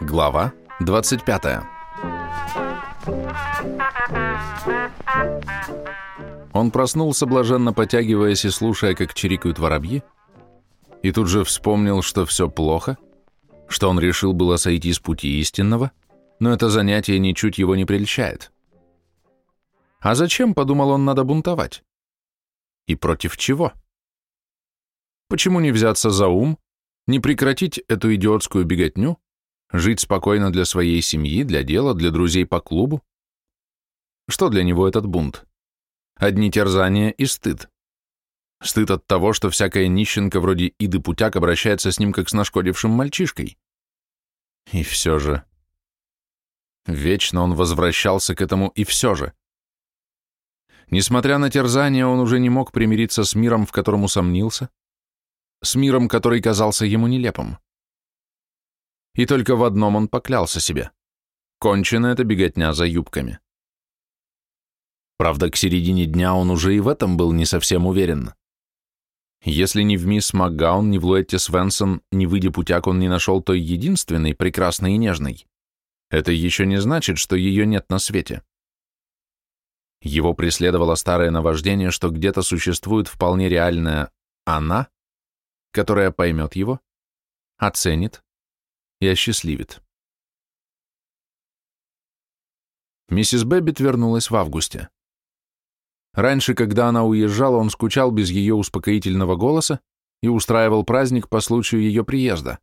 Глава 25 Он проснулся, блаженно потягиваясь и слушая, как чирикают воробьи, и тут же вспомнил, что все плохо, что он решил было сойти с пути истинного, но это занятие ничуть его не прельщает. А зачем, подумал он, надо бунтовать? И против чего? Почему не взяться за ум, не прекратить эту идиотскую беготню, жить спокойно для своей семьи, для дела, для друзей по клубу? Что для него этот бунт? Одни терзания и стыд. Стыд от того, что всякая нищенка вроде Иды Путяк обращается с ним как с нашкодившим мальчишкой. И все же... Вечно он возвращался к этому и все же. Несмотря на терзания, он уже не мог примириться с миром, в котором усомнился, с миром, который казался ему нелепым. И только в одном он поклялся себе. Кончена эта беготня за юбками. Правда, к середине дня он уже и в этом был не совсем уверен. Если ни в мисс МакГаун, ни в Луэтте Свенсон, ни в Иде Путяк он не нашел той единственной, прекрасной и нежной, это еще не значит, что ее нет на свете. Его преследовало старое наваждение, что где-то существует вполне реальная «она», которая поймет его, оценит и осчастливит. Миссис Бэббит вернулась в августе. Раньше, когда она уезжала, он скучал без ее успокоительного голоса и устраивал праздник по случаю ее приезда.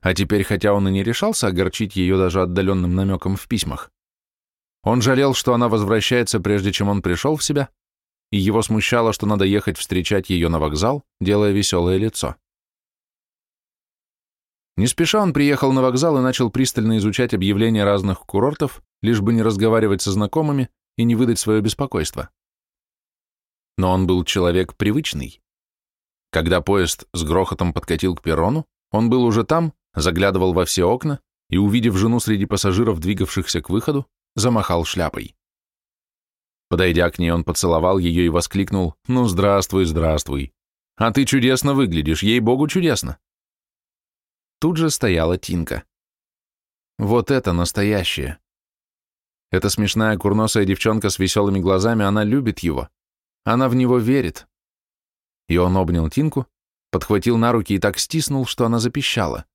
А теперь, хотя он и не решался огорчить ее даже отдаленным намеком в письмах, он жалел, что она возвращается, прежде чем он пришел в себя, и его смущало, что надо ехать встречать ее на вокзал, делая веселое лицо. Не спеша он приехал на вокзал и начал пристально изучать объявления разных курортов, лишь бы не разговаривать со знакомыми и не выдать свое беспокойство. Но он был человек привычный. Когда поезд с грохотом подкатил к перрону, он был уже там, заглядывал во все окна и, увидев жену среди пассажиров, двигавшихся к выходу, замахал шляпой. Подойдя к ней, он поцеловал ее и воскликнул «Ну, здравствуй, здравствуй! А ты чудесно выглядишь, ей-богу, чудесно!» Тут же стояла Тинка. Вот это настоящее. Эта смешная курносая девчонка с веселыми глазами, она любит его. Она в него верит. И он обнял Тинку, подхватил на руки и так стиснул, что она запищала.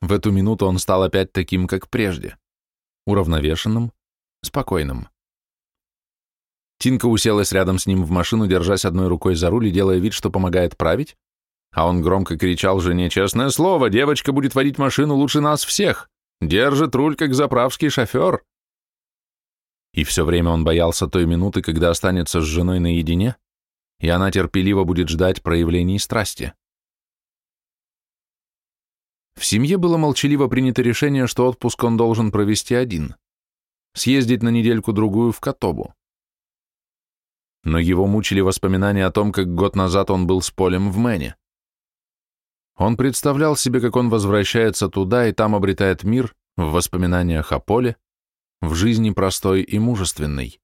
В эту минуту он стал опять таким, как прежде, уравновешенным, спокойным. Тинка уселась рядом с ним в машину, держась одной рукой за руль и делая вид, что помогает править, а он громко кричал жене «Честное слово, девочка будет водить машину лучше нас всех!» Держит руль, как заправский шофер. И все время он боялся той минуты, когда останется с женой наедине, и она терпеливо будет ждать проявлений страсти. В семье было молчаливо принято решение, что отпуск он должен провести один, съездить на недельку-другую в Котобу. Но его мучили воспоминания о том, как год назад он был с Полем в Мэне. Он представлял себе, как он возвращается туда и там обретает мир в воспоминаниях о поле, в жизни простой и мужественной.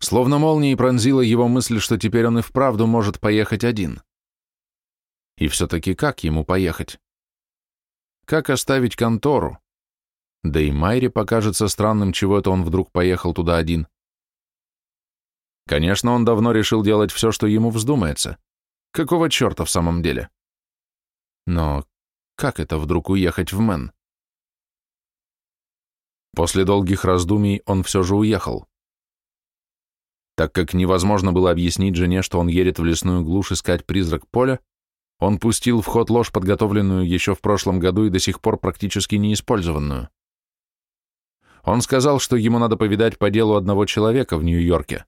Словно молнией пронзила его мысль, что теперь он и вправду может поехать один. И все-таки как ему поехать? Как оставить контору? Да и Майре покажется странным, чего это он вдруг поехал туда один. Конечно, он давно решил делать все, что ему вздумается. Какого черта в самом деле? Но как это вдруг уехать в Мэн? После долгих раздумий он все же уехал. Так как невозможно было объяснить жене, что он едет в лесную глушь искать призрак поля, он пустил в ход ложь, подготовленную еще в прошлом году и до сих пор практически неиспользованную. Он сказал, что ему надо повидать по делу одного человека в Нью-Йорке.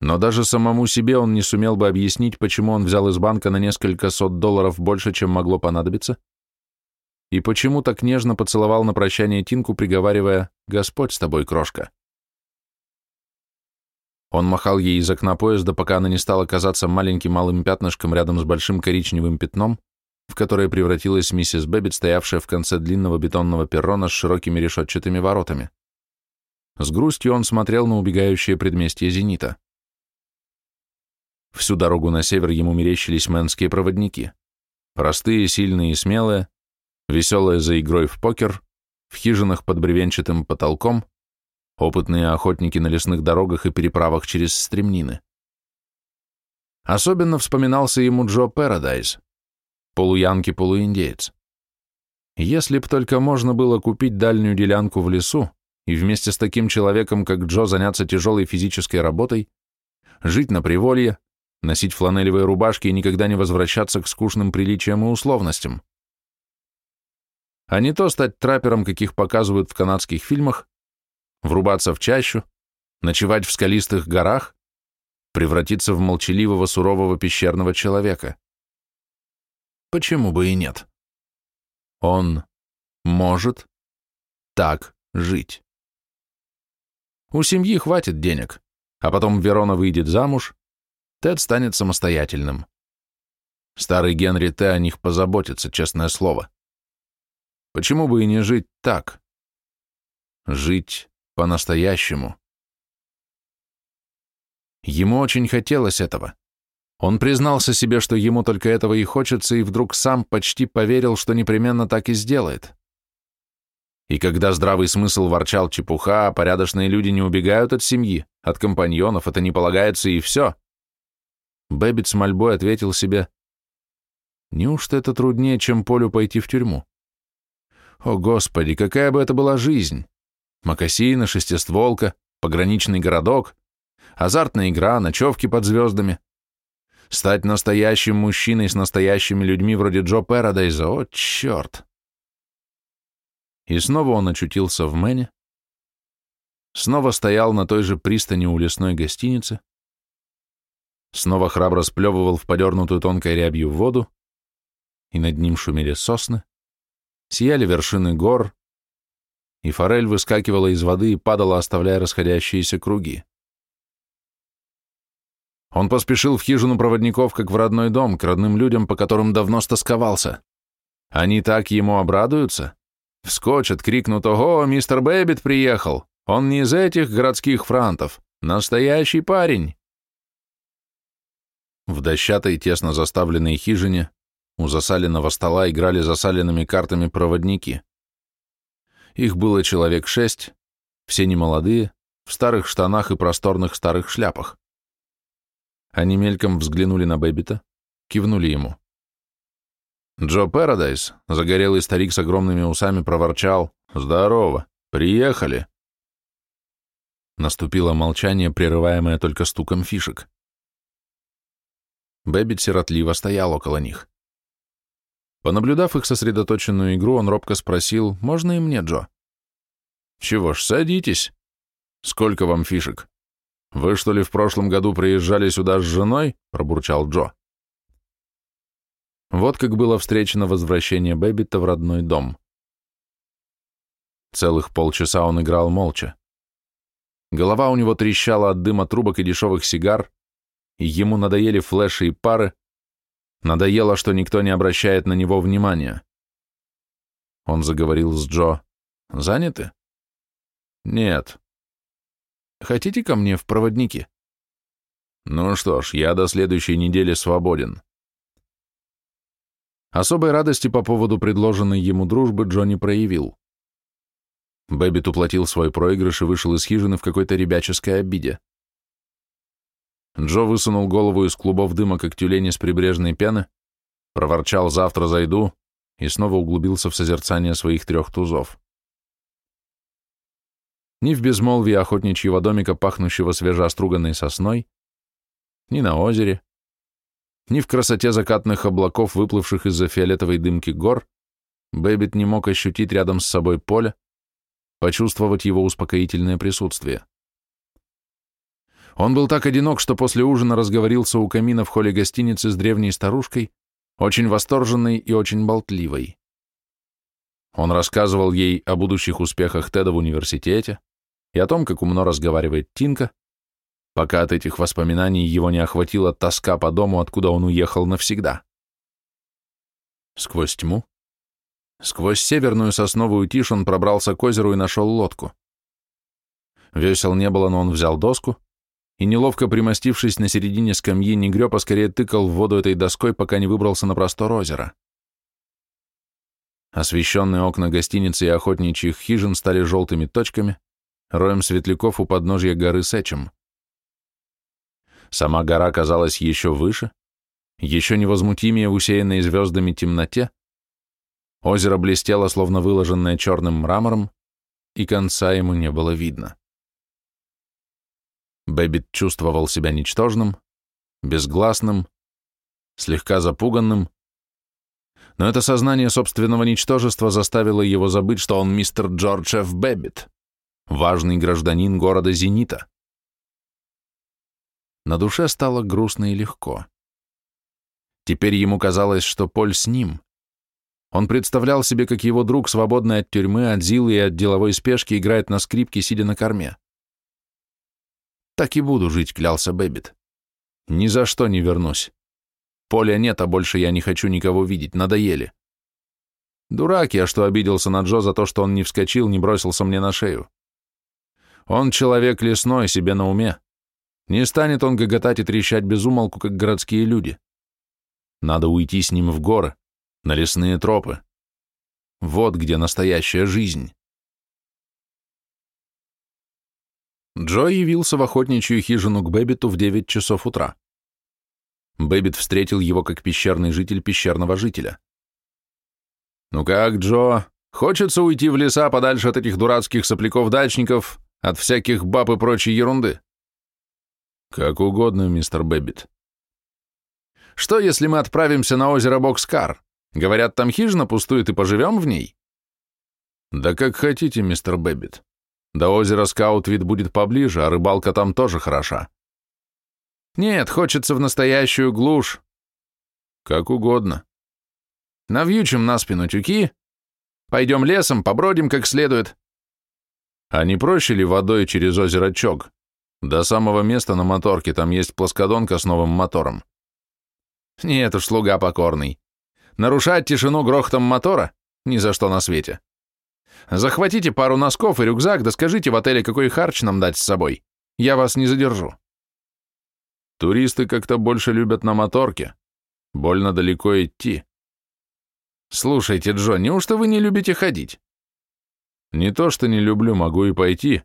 Но даже самому себе он не сумел бы объяснить, почему он взял из банка на несколько сот долларов больше, чем могло понадобиться, и почему так нежно поцеловал на прощание Тинку, приговаривая «Господь с тобой, крошка». Он махал ей из окна поезда, пока она не стала казаться маленьким алым пятнышком рядом с большим коричневым пятном, в которое превратилась миссис Бэббит, стоявшая в конце длинного бетонного перрона с широкими решетчатыми воротами. С грустью он смотрел на убегающее предместье «Зенита». Всю дорогу на север ему мерещились мэнские проводники. Простые, сильные и смелые, веселые за игрой в покер, в хижинах под бревенчатым потолком, опытные охотники на лесных дорогах и переправах через стремнины. Особенно вспоминался ему Джо Пэрадайз, полуянки-полуиндеец. Если б только можно было купить дальнюю делянку в лесу и вместе с таким человеком, как Джо, заняться тяжелой физической работой, жить на приволье, носить фланелевые рубашки и никогда не возвращаться к скучным приличиям и условностям. А не то стать траппером, каких показывают в канадских фильмах, врубаться в чащу, ночевать в скалистых горах, превратиться в молчаливого, сурового пещерного человека. Почему бы и нет? Он может так жить. У семьи хватит денег, а потом Верона выйдет замуж, Тед станет самостоятельным. Старый Генри Т. о них позаботится, честное слово. Почему бы и не жить так? Жить по-настоящему. Ему очень хотелось этого. Он признался себе, что ему только этого и хочется, и вдруг сам почти поверил, что непременно так и сделает. И когда здравый смысл ворчал чепуха, а порядочные люди не убегают от семьи, от компаньонов, это не полагается и все. Бэббит с мольбой ответил себе, «Неужто это труднее, чем Полю пойти в тюрьму? О, Господи, какая бы это была жизнь! Мокасины, шестистволка, пограничный городок, азартная игра, ночевки под звездами. Стать настоящим мужчиной с настоящими людьми вроде Джо Пэрадайза, о, черт!» И снова он очутился в Мэне, снова стоял на той же пристани у лесной гостиницы, снова храбро сплевывал в подернутую тонкой рябью воду, и над ним шумели сосны, сияли вершины гор, и форель выскакивала из воды и падала, оставляя расходящиеся круги. Он поспешил в хижину проводников, как в родной дом, к родным людям, по которым давно стосковался. Они так ему обрадуются. Вскочат, крикнут «Ого, мистер Бэббит приехал! Он не из этих городских франтов! Настоящий парень!» В дощатой, тесно заставленной хижине у засаленного стола играли засаленными картами проводники. Их было человек шесть, все немолодые, в старых штанах и просторных старых шляпах. Они мельком взглянули на Бэббита, кивнули ему. Джо Пэрадайс, загорелый старик с огромными усами, проворчал «Здорово! Приехали!» Наступило молчание, прерываемое только стуком фишек. Бэббит сиротливо стоял около них. Понаблюдав их сосредоточенную игру, он робко спросил, «Можно и мне, Джо?» «Чего ж, садитесь. Сколько вам фишек? Вы, что ли, в прошлом году приезжали сюда с женой?» — пробурчал Джо. Вот как было встречено возвращение Бэббита в родной дом. Целых полчаса он играл молча. Голова у него трещала от дыма трубок и дешевых сигар, Ему надоели флеши и пары, надоело, что никто не обращает на него внимания. Он заговорил с Джо. «Заняты?» «Нет». «Хотите ко мне в проводники?» «Ну что ж, я до следующей недели свободен». Особой радости по поводу предложенной ему дружбы Джо не проявил. Бэббит уплатил свой проигрыш и вышел из хижины в какой-то ребяческой обиде. Джо высунул голову из клубов дыма, как тюлень из прибрежной пены, проворчал «завтра зайду» и снова углубился в созерцание своих трех тузов. Ни в безмолвии охотничьего домика, пахнущего свежеоструганной сосной, ни на озере, ни в красоте закатных облаков, выплывших из-за фиолетовой дымки гор, Бэббит не мог ощутить рядом с собой Поля, почувствовать его успокоительное присутствие. Он был так одинок, что после ужина разговорился у камина в холле гостиницы с древней старушкой, очень восторженной и очень болтливой. Он рассказывал ей о будущих успехах Теда в университете и о том, как умно разговаривает Тинка, пока от этих воспоминаний его не охватила тоска по дому, откуда он уехал навсегда. Сквозь тьму, сквозь северную сосновую тишь он пробрался к озеру и нашел лодку. Весел не было, но он взял доску, и, неловко примостившись на середине скамьи, не греб, а скорее тыкал в воду этой доской, пока не выбрался на простор озера. Освещенные окна гостиницы и охотничьих хижин стали желтыми точками, роем светляков у подножья горы Сечем. Сама гора казалась еще выше, еще невозмутимее в усеянной звездами темноте, озеро блестело, словно выложенное черным мрамором, и конца ему не было видно. Бэббит чувствовал себя ничтожным, безгласным, слегка запуганным, но это сознание собственного ничтожества заставило его забыть, что он мистер Джордж Ф. Бэббит, важный гражданин города Зенита. На душе стало грустно и легко. Теперь ему казалось, что Поль с ним. Он представлял себе, как его друг, свободный от тюрьмы, от Зиллы и от деловой спешки, играет на скрипке, сидя на корме. Так и буду жить, клялся Бэббит. Ни за что не вернусь. Поля нет, а больше я не хочу никого видеть, надоели. Дурак я, что обиделся на Джо за то, что он не вскочил, не бросился мне на шею. Он человек лесной, себе на уме. Не станет он гоготать и трещать без умолку, как городские люди. Надо уйти с ним в горы, на лесные тропы. Вот где настоящая жизнь. Джо явился в охотничью хижину к Бэббиту в 9 часов утра. Бэббит встретил его как пещерный житель пещерного жителя. «Ну как, Джо, хочется уйти в леса подальше от этих дурацких сопляков-дачников, от всяких баб и прочей ерунды?» «Как угодно, мистер Бэббит». «Что, если мы отправимся на озеро Бокскар? Говорят, там хижина пустует и поживем в ней?» «Да как хотите, мистер Бэббит. До озера Скаутвид будет поближе, а рыбалка там тоже хороша. Нет, хочется в настоящую глушь. Как угодно. Навьючим на спину тюки, пойдем лесом, побродим как следует. А не проще ли водой через озеро Чог? До самого места на моторке там есть плоскодонка с новым мотором. Нет уж, слуга покорный. Нарушать тишину грохотом мотора? Ни за что на свете. Захватите пару носков и рюкзак, да скажите в отеле, какой харч нам дать с собой. Я вас не задержу. Туристы как-то больше любят на моторке. Больно далеко идти. Слушайте, Джо, неужто вы не любите ходить? Не то, что не люблю, могу и пойти.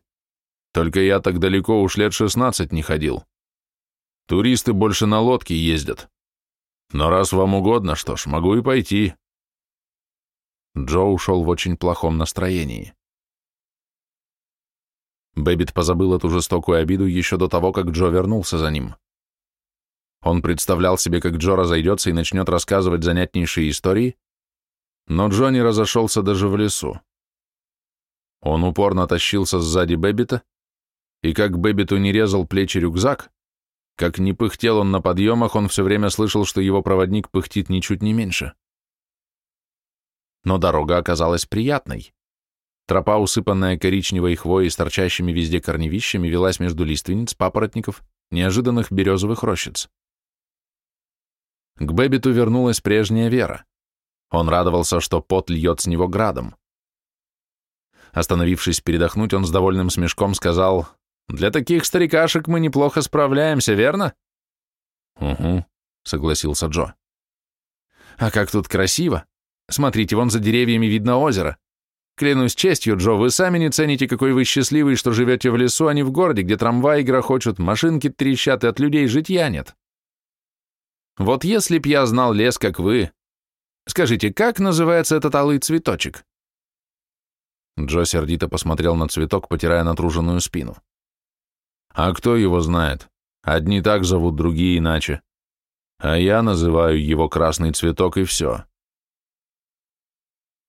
Только я так далеко уж лет шестнадцать не ходил. Туристы больше на лодке ездят. Но раз вам угодно, что ж, могу и пойти. Джо ушел в очень плохом настроении. Бэббит позабыл эту жестокую обиду еще до того, как Джо вернулся за ним. Он представлял себе, как Джо разойдется и начнет рассказывать занятнейшие истории, но Джо не разошелся даже в лесу. Он упорно тащился сзади Бэббита, и как Бэббиту ни резал плечи рюкзак, как ни пыхтел он на подъемах, он все время слышал, что его проводник пыхтит ничуть не меньше но дорога оказалась приятной. Тропа, усыпанная коричневой хвоей с торчащими везде корневищами, вилась между лиственниц, папоротников, неожиданных березовых рощиц. К Бэббиту вернулась прежняя вера. Он радовался, что пот льет с него градом. Остановившись передохнуть, он с довольным смешком сказал, «Для таких старикашек мы неплохо справляемся, верно?» «Угу», — согласился Джо. «А как тут красиво! Смотрите, вон за деревьями видно озеро. Клянусь честью, Джо, вы сами не цените, какой вы счастливый, что живете в лесу, а не в городе, где трамваи грохочут, машинки трещат, и от людей житья нет. Вот если б я знал лес, как вы... Скажите, как называется этот алый цветочек?» Джо сердито посмотрел на цветок, потирая натруженную спину. «А кто его знает? Одни так зовут, другие иначе. А я называю его красный цветок, и все.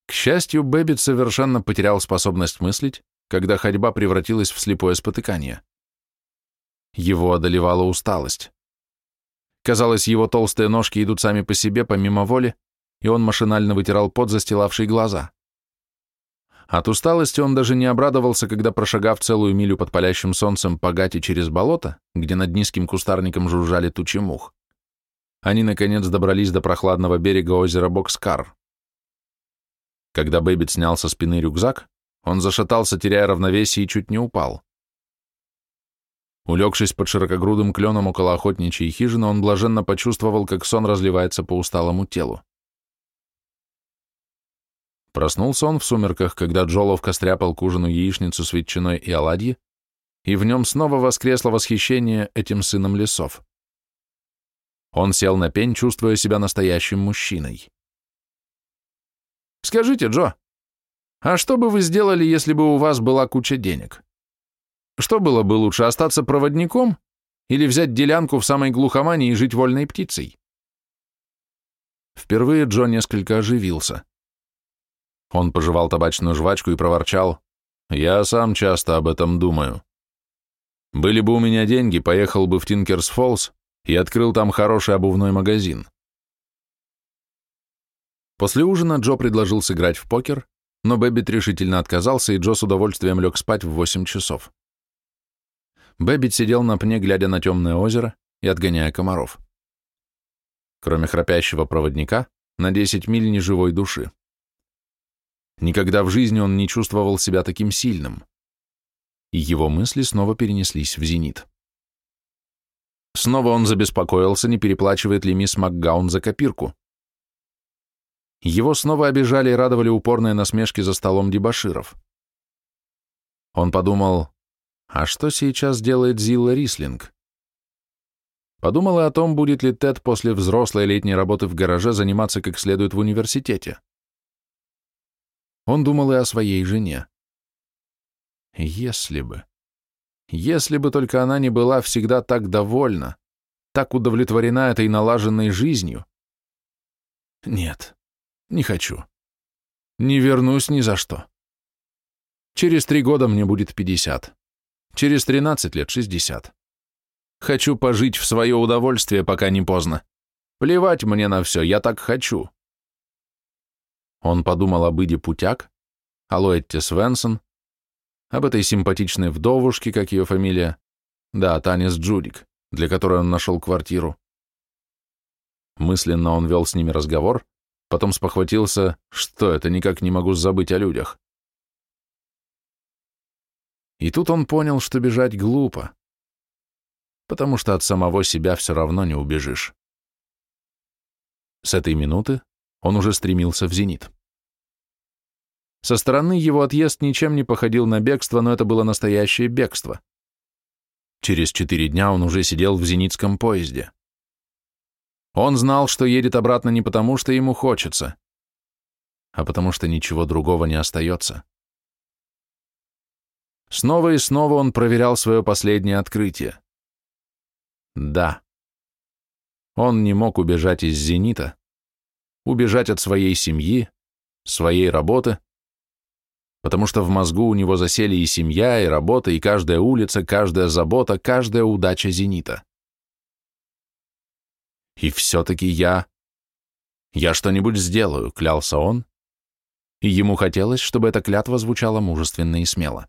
К счастью, Бэббит совершенно потерял способность мыслить, когда ходьба превратилась в слепое спотыкание. Его одолевала усталость. Казалось, его толстые ножки идут сами по себе, помимо воли, и он машинально вытирал пот, застилавший глаза. От усталости он даже не обрадовался, когда, прошагав целую милю под палящим солнцем по гати через болото, где над низким кустарником жужжали тучи мух, они, наконец, добрались до прохладного берега озера Бокскар. Когда Бэббит снял со спины рюкзак, он зашатался, теряя равновесие, и чуть не упал. Улегшись под широкогрудым кленом около охотничьей хижины, он блаженно почувствовал, как сон разливается по усталому телу. Проснулся он в сумерках, когда Джо ловко стряпал к ужину яичницу с ветчиной и оладьи, и в нем снова воскресло восхищение этим сыном лесов. Он сел на пень, чувствуя себя настоящим мужчиной. «Скажите, Джо, а что бы вы сделали, если бы у вас была куча денег? Что было бы лучше, остаться проводником или взять делянку в самой глухомане и жить вольной птицей?» Впервые Джо несколько оживился. Он пожевал табачную жвачку и проворчал. «Я сам часто об этом думаю. Были бы у меня деньги, поехал бы в Тинкерс Фоллс и открыл там хороший обувной магазин». После ужина Джо предложил сыграть в покер, но Бэббит решительно отказался, и Джо с удовольствием лег спать в 8 часов. Бэббит сидел на пне, глядя на темное озеро и отгоняя комаров. Кроме храпящего проводника, на 10 миль ни живой души. Никогда в жизни он не чувствовал себя таким сильным. И его мысли снова перенеслись в зенит. Снова он забеспокоился, не переплачивает ли мисс Макгаун за копирку. Его снова обижали и радовали упорные насмешки за столом дебоширов. Он подумал, а что сейчас делает Зилла Рислинг? Подумал и о том, будет ли Тед после взрослой летней работы в гараже заниматься как следует в университете. Он думал и о своей жене. Если бы... Если бы только она не была всегда так довольна, так удовлетворена этой налаженной жизнью. Нет, не хочу. Не вернусь ни за что. Через три года мне будет пятьдесят. Через тринадцать лет шестьдесят. Хочу пожить в свое удовольствие, пока не поздно. Плевать мне на все, я так хочу. Он подумал об Иде Путяк, о Лоэтте Свенсон, об этой симпатичной вдовушке, как ее фамилия, да, Танис Джудик, для которой он нашел квартиру. Мысленно он вел с ними разговор, потом спохватился, что это никак не могу забыть о людях. И тут он понял, что бежать глупо, потому что от самого себя все равно не убежишь. С этой минуты он уже стремился в зенит. Со стороны его отъезд ничем не походил на бегство, но это было настоящее бегство. Через четыре дня он уже сидел в зенитском поезде. Он знал, что едет обратно не потому, что ему хочется, а потому что ничего другого не остается. Снова и снова он проверял свое последнее открытие. Да. Он не мог убежать из «Зенита», убежать от своей семьи, своей работы, потому что в мозгу у него засели и семья, и работа, и каждая улица, каждая забота, каждая удача «Зенита». И все-таки я... Я что-нибудь сделаю, клялся он, и ему хотелось, чтобы эта клятва звучала мужественно и смело.